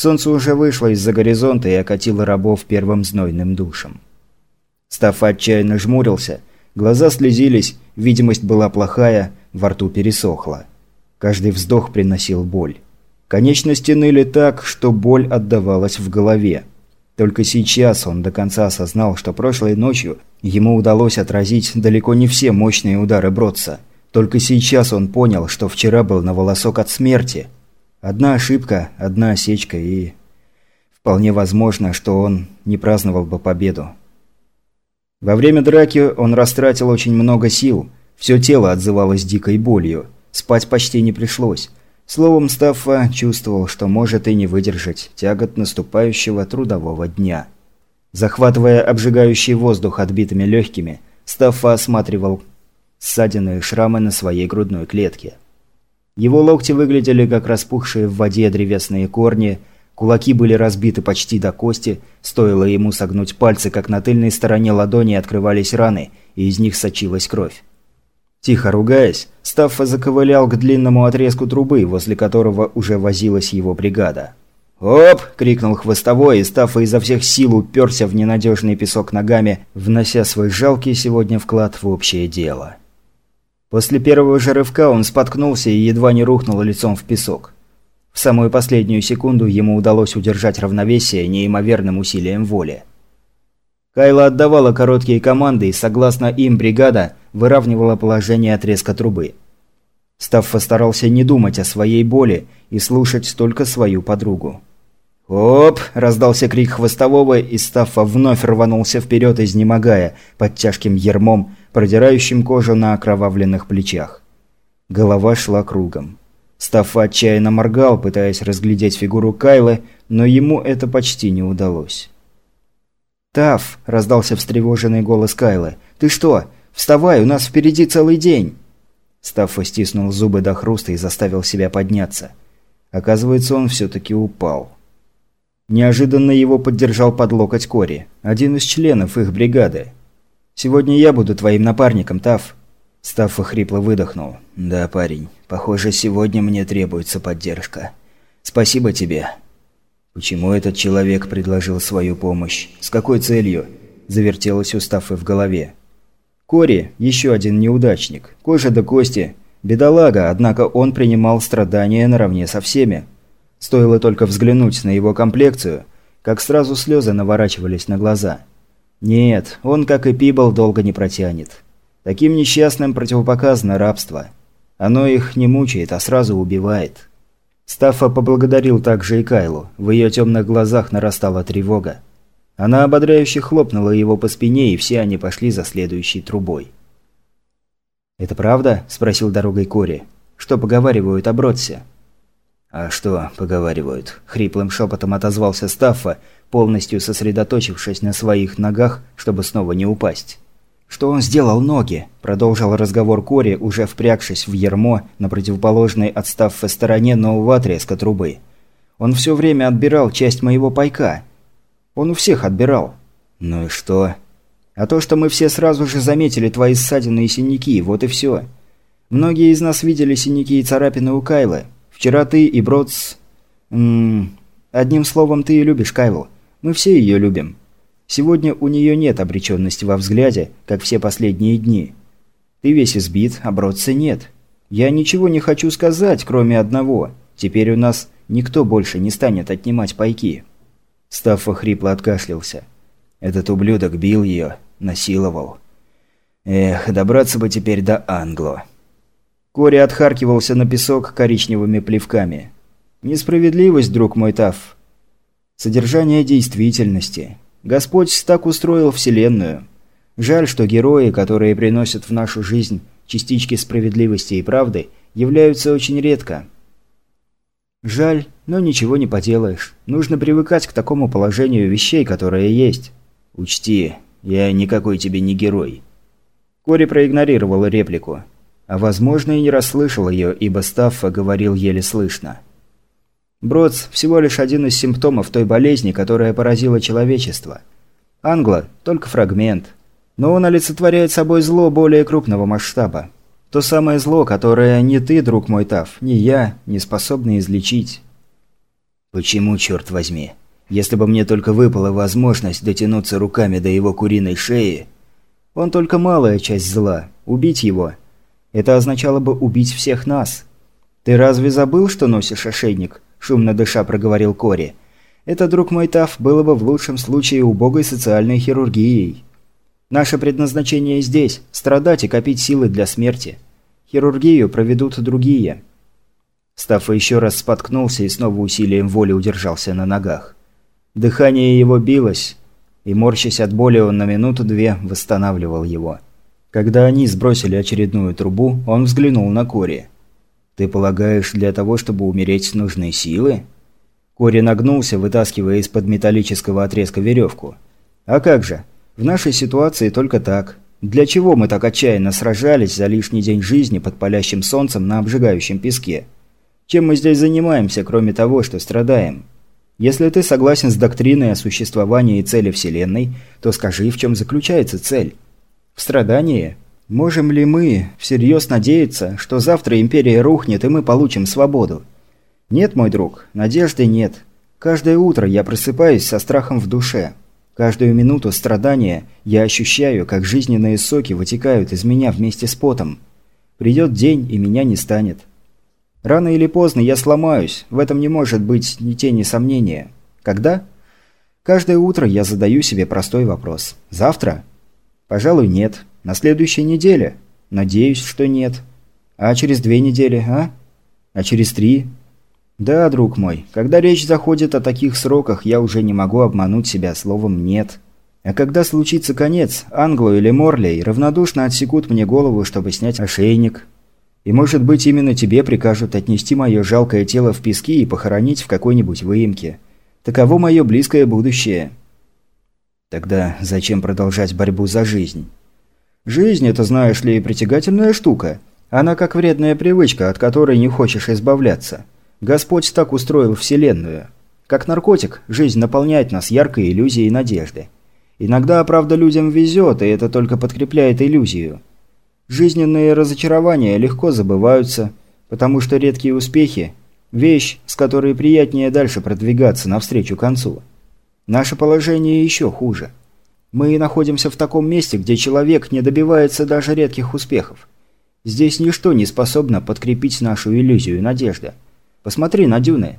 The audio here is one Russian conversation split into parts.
Солнце уже вышло из-за горизонта и окатило рабов первым знойным душем. Став отчаянно жмурился, глаза слезились, видимость была плохая, во рту пересохло. Каждый вздох приносил боль. Конечности ныли так, что боль отдавалась в голове. Только сейчас он до конца осознал, что прошлой ночью ему удалось отразить далеко не все мощные удары Бродса. Только сейчас он понял, что вчера был на волосок от смерти. Одна ошибка, одна осечка и... Вполне возможно, что он не праздновал бы победу. Во время драки он растратил очень много сил. Все тело отзывалось дикой болью. Спать почти не пришлось. Словом, Стаффа чувствовал, что может и не выдержать тягот наступающего трудового дня. Захватывая обжигающий воздух отбитыми легкими, Стаффа осматривал ссадины и шрамы на своей грудной клетке. Его локти выглядели как распухшие в воде древесные корни, кулаки были разбиты почти до кости, стоило ему согнуть пальцы, как на тыльной стороне ладони открывались раны, и из них сочилась кровь. Тихо ругаясь, Стаффа заковылял к длинному отрезку трубы, возле которого уже возилась его бригада. «Оп!» – крикнул хвостовой, и Стаффа изо всех сил уперся в ненадежный песок ногами, внося свой жалкий сегодня вклад в общее дело. После первого же рывка он споткнулся и едва не рухнул лицом в песок. В самую последнюю секунду ему удалось удержать равновесие неимоверным усилием воли. Кайла отдавала короткие команды, и согласно им бригада выравнивала положение отрезка трубы. Стаффа старался не думать о своей боли и слушать только свою подругу. «Оп!» – раздался крик хвостового, и Стаффа вновь рванулся вперед, изнемогая, под тяжким ермом, продирающим кожу на окровавленных плечах. Голова шла кругом. Стаффа отчаянно моргал, пытаясь разглядеть фигуру Кайлы, но ему это почти не удалось. «Таф!» – раздался встревоженный голос Кайлы. «Ты что? Вставай, у нас впереди целый день!» Стаффа стиснул зубы до хруста и заставил себя подняться. Оказывается, он все-таки упал. Неожиданно его поддержал под локоть Кори, один из членов их бригады. «Сегодня я буду твоим напарником, Таф!» Стаффа хрипло выдохнул. «Да, парень, похоже, сегодня мне требуется поддержка. Спасибо тебе!» Почему этот человек предложил свою помощь? С какой целью? Завертелось у Стаффы в голове. Кори – еще один неудачник. Кожа до кости. Бедолага, однако он принимал страдания наравне со всеми. Стоило только взглянуть на его комплекцию, как сразу слезы наворачивались на глаза. Нет, он, как и Пибл, долго не протянет. Таким несчастным противопоказано рабство. Оно их не мучает, а сразу убивает. Стаффа поблагодарил также и Кайлу. В ее темных глазах нарастала тревога. Она ободряюще хлопнула его по спине, и все они пошли за следующей трубой. «Это правда?» – спросил дорогой Кори. «Что поговаривают о Бродсе?» «А что поговаривают?» – хриплым шепотом отозвался Стаффа, полностью сосредоточившись на своих ногах, чтобы снова не упасть. «Что он сделал ноги?» – продолжил разговор Кори, уже впрягшись в ермо на противоположной от Стаффа стороне нового отрезка трубы. «Он все время отбирал часть моего пайка. Он у всех отбирал». «Ну и что?» «А то, что мы все сразу же заметили твои ссадины и синяки, вот и все. Многие из нас видели синяки и царапины у Кайлы. Вчера ты и Бродс... Ммм... Одним словом, ты и любишь Кайлу. Мы все ее любим. Сегодня у нее нет обреченности во взгляде, как все последние дни. Ты весь избит, а Бродца нет. Я ничего не хочу сказать, кроме одного. Теперь у нас никто больше не станет отнимать пайки». Стаффа хрипло откашлялся. Этот ублюдок бил ее, насиловал. Эх, добраться бы теперь до Англо. Кори отхаркивался на песок коричневыми плевками. Несправедливость, друг мой Таф. Содержание действительности. Господь так устроил Вселенную. Жаль, что герои, которые приносят в нашу жизнь частички справедливости и правды, являются очень редко. Жаль, но ничего не поделаешь. Нужно привыкать к такому положению вещей, которые есть. Учти, я никакой тебе не герой. Кори проигнорировал реплику. А возможно и не расслышал ее, ибо Стаффа говорил еле слышно. Бродс – всего лишь один из симптомов той болезни, которая поразила человечество. Англо – только фрагмент. Но он олицетворяет собой зло более крупного масштаба. То самое зло, которое ни ты, друг мой Тав, ни я не способны излечить. Почему, черт возьми? Если бы мне только выпала возможность дотянуться руками до его куриной шеи... Он только малая часть зла. Убить его. Это означало бы убить всех нас. Ты разве забыл, что носишь ошейник? Шумно дыша проговорил Кори. Это, друг мой Тав, было бы в лучшем случае убогой социальной хирургией. Наше предназначение здесь – страдать и копить силы для смерти. Хирургию проведут другие. Стаффа еще раз споткнулся и снова усилием воли удержался на ногах. Дыхание его билось, и, морщась от боли, он на минуту-две восстанавливал его. Когда они сбросили очередную трубу, он взглянул на Кори. «Ты полагаешь, для того, чтобы умереть, нужны силы?» Кори нагнулся, вытаскивая из-под металлического отрезка веревку. «А как же? В нашей ситуации только так. Для чего мы так отчаянно сражались за лишний день жизни под палящим солнцем на обжигающем песке?» Чем мы здесь занимаемся, кроме того, что страдаем? Если ты согласен с доктриной о существовании и цели Вселенной, то скажи, в чем заключается цель? В страдании? Можем ли мы всерьез надеяться, что завтра Империя рухнет и мы получим свободу? Нет, мой друг, надежды нет. Каждое утро я просыпаюсь со страхом в душе. Каждую минуту страдания я ощущаю, как жизненные соки вытекают из меня вместе с потом. Придет день, и меня не станет. Рано или поздно я сломаюсь, в этом не может быть ни тени сомнения. Когда? Каждое утро я задаю себе простой вопрос. Завтра? Пожалуй, нет. На следующей неделе? Надеюсь, что нет. А через две недели, а? А через три? Да, друг мой, когда речь заходит о таких сроках, я уже не могу обмануть себя словом «нет». А когда случится конец, Англо или Морлей равнодушно отсекут мне голову, чтобы снять ошейник, и может быть именно тебе прикажут отнести мое жалкое тело в пески и похоронить в какой-нибудь выемке. Таково мое близкое будущее. Тогда зачем продолжать борьбу за жизнь? Жизнь – это, знаешь ли, притягательная штука. Она как вредная привычка, от которой не хочешь избавляться. Господь так устроил Вселенную. Как наркотик, жизнь наполняет нас яркой иллюзией надежды. Иногда, правда, людям везет, и это только подкрепляет иллюзию. Жизненные разочарования легко забываются, потому что редкие успехи – вещь, с которой приятнее дальше продвигаться навстречу концу. Наше положение еще хуже. Мы находимся в таком месте, где человек не добивается даже редких успехов. Здесь ничто не способно подкрепить нашу иллюзию надежды. Посмотри на дюны.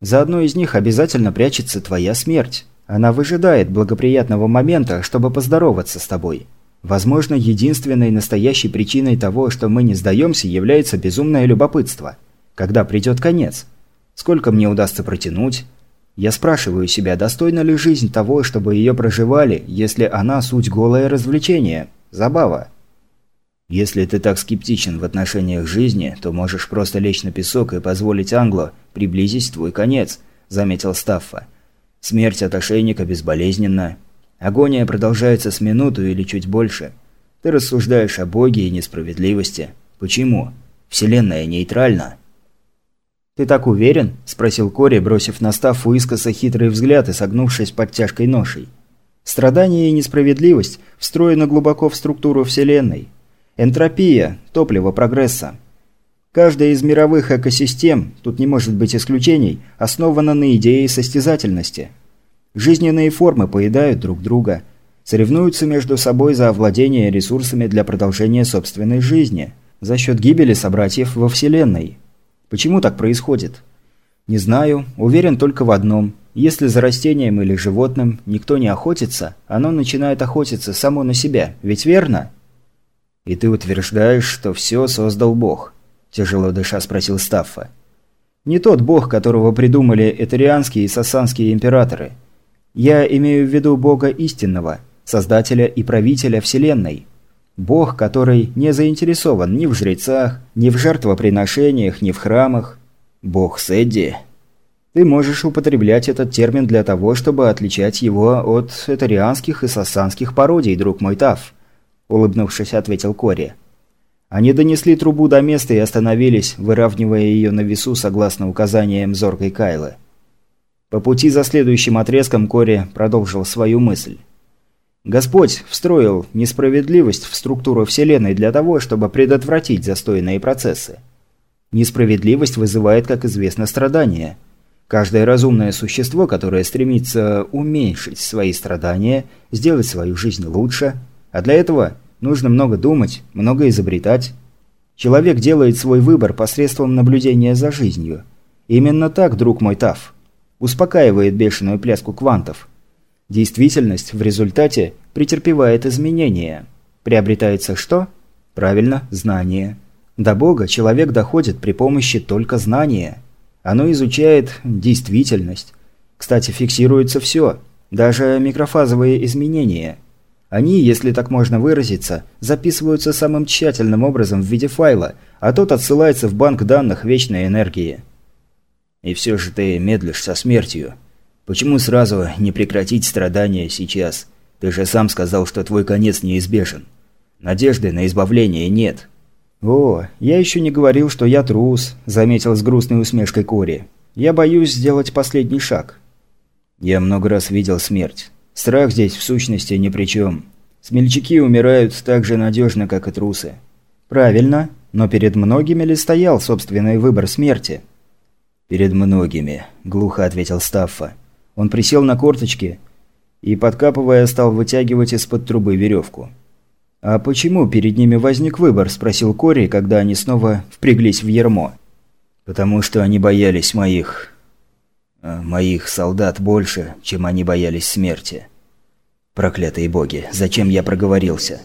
За одной из них обязательно прячется твоя смерть. Она выжидает благоприятного момента, чтобы поздороваться с тобой. Возможно, единственной настоящей причиной того, что мы не сдаемся, является безумное любопытство. Когда придет конец? Сколько мне удастся протянуть? Я спрашиваю себя, достойна ли жизнь того, чтобы ее проживали, если она суть голое развлечение, забава? Если ты так скептичен в отношениях жизни, то можешь просто лечь на песок и позволить Англо приблизить твой конец, заметил Стаффа. Смерть от ошейника безболезненна, Агония продолжается с минуту или чуть больше. Ты рассуждаешь о Боге и несправедливости. Почему? Вселенная нейтральна. «Ты так уверен?» – спросил Кори, бросив на Стаффу искоса хитрый взгляд и согнувшись под тяжкой ношей. «Страдание и несправедливость встроены глубоко в структуру Вселенной. Энтропия – топливо прогресса. Каждая из мировых экосистем, тут не может быть исключений, основана на идее состязательности – Жизненные формы поедают друг друга, соревнуются между собой за овладение ресурсами для продолжения собственной жизни, за счет гибели собратьев во Вселенной. Почему так происходит? Не знаю, уверен только в одном. Если за растением или животным никто не охотится, оно начинает охотиться само на себя, ведь верно? И ты утверждаешь, что все создал Бог? Тяжело дыша спросил Стаффа. Не тот Бог, которого придумали этарианские и сасанские императоры – я имею в виду Бога истинного, Создателя и Правителя Вселенной. Бог, который не заинтересован ни в жрецах, ни в жертвоприношениях, ни в храмах. Бог Сэдди. Ты можешь употреблять этот термин для того, чтобы отличать его от этарианских и сасанских пародий, друг мой Тав. Улыбнувшись, ответил Кори. Они донесли трубу до места и остановились, выравнивая ее на весу согласно указаниям зоркой Кайлы. По пути за следующим отрезком Кори продолжил свою мысль. Господь встроил несправедливость в структуру Вселенной для того, чтобы предотвратить застойные процессы. Несправедливость вызывает, как известно, страдания. Каждое разумное существо, которое стремится уменьшить свои страдания, сделать свою жизнь лучше, а для этого нужно много думать, много изобретать. Человек делает свой выбор посредством наблюдения за жизнью. Именно так, друг мой Тав. Успокаивает бешеную пляску квантов. Действительность в результате претерпевает изменения. Приобретается что? Правильно, знание. До Бога человек доходит при помощи только знания. Оно изучает действительность. Кстати, фиксируется все, даже микрофазовые изменения. Они, если так можно выразиться, записываются самым тщательным образом в виде файла, а тот отсылается в банк данных вечной энергии. И все же ты медлишь со смертью. Почему сразу не прекратить страдания сейчас? Ты же сам сказал, что твой конец неизбежен. Надежды на избавление нет. «О, я еще не говорил, что я трус», – заметил с грустной усмешкой Кори. «Я боюсь сделать последний шаг». «Я много раз видел смерть. Страх здесь, в сущности, ни при чем. Смельчаки умирают так же надежно, как и трусы». «Правильно. Но перед многими ли стоял собственный выбор смерти?» «Перед многими», – глухо ответил Стаффа. Он присел на корточки и, подкапывая, стал вытягивать из-под трубы веревку. «А почему перед ними возник выбор?» – спросил Кори, когда они снова впряглись в ермо. «Потому что они боялись моих... Э, моих солдат больше, чем они боялись смерти. Проклятые боги, зачем я проговорился?»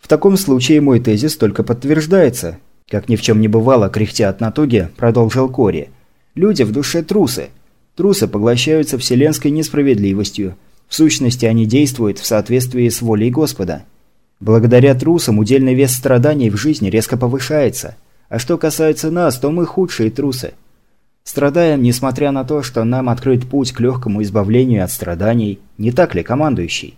«В таком случае мой тезис только подтверждается», – как ни в чем не бывало, кряхтя от натуги, продолжил Кори. «Люди в душе трусы. Трусы поглощаются вселенской несправедливостью. В сущности, они действуют в соответствии с волей Господа». Благодаря трусам удельный вес страданий в жизни резко повышается. А что касается нас, то мы худшие трусы. Страдаем, несмотря на то, что нам открыт путь к легкому избавлению от страданий. Не так ли, командующий?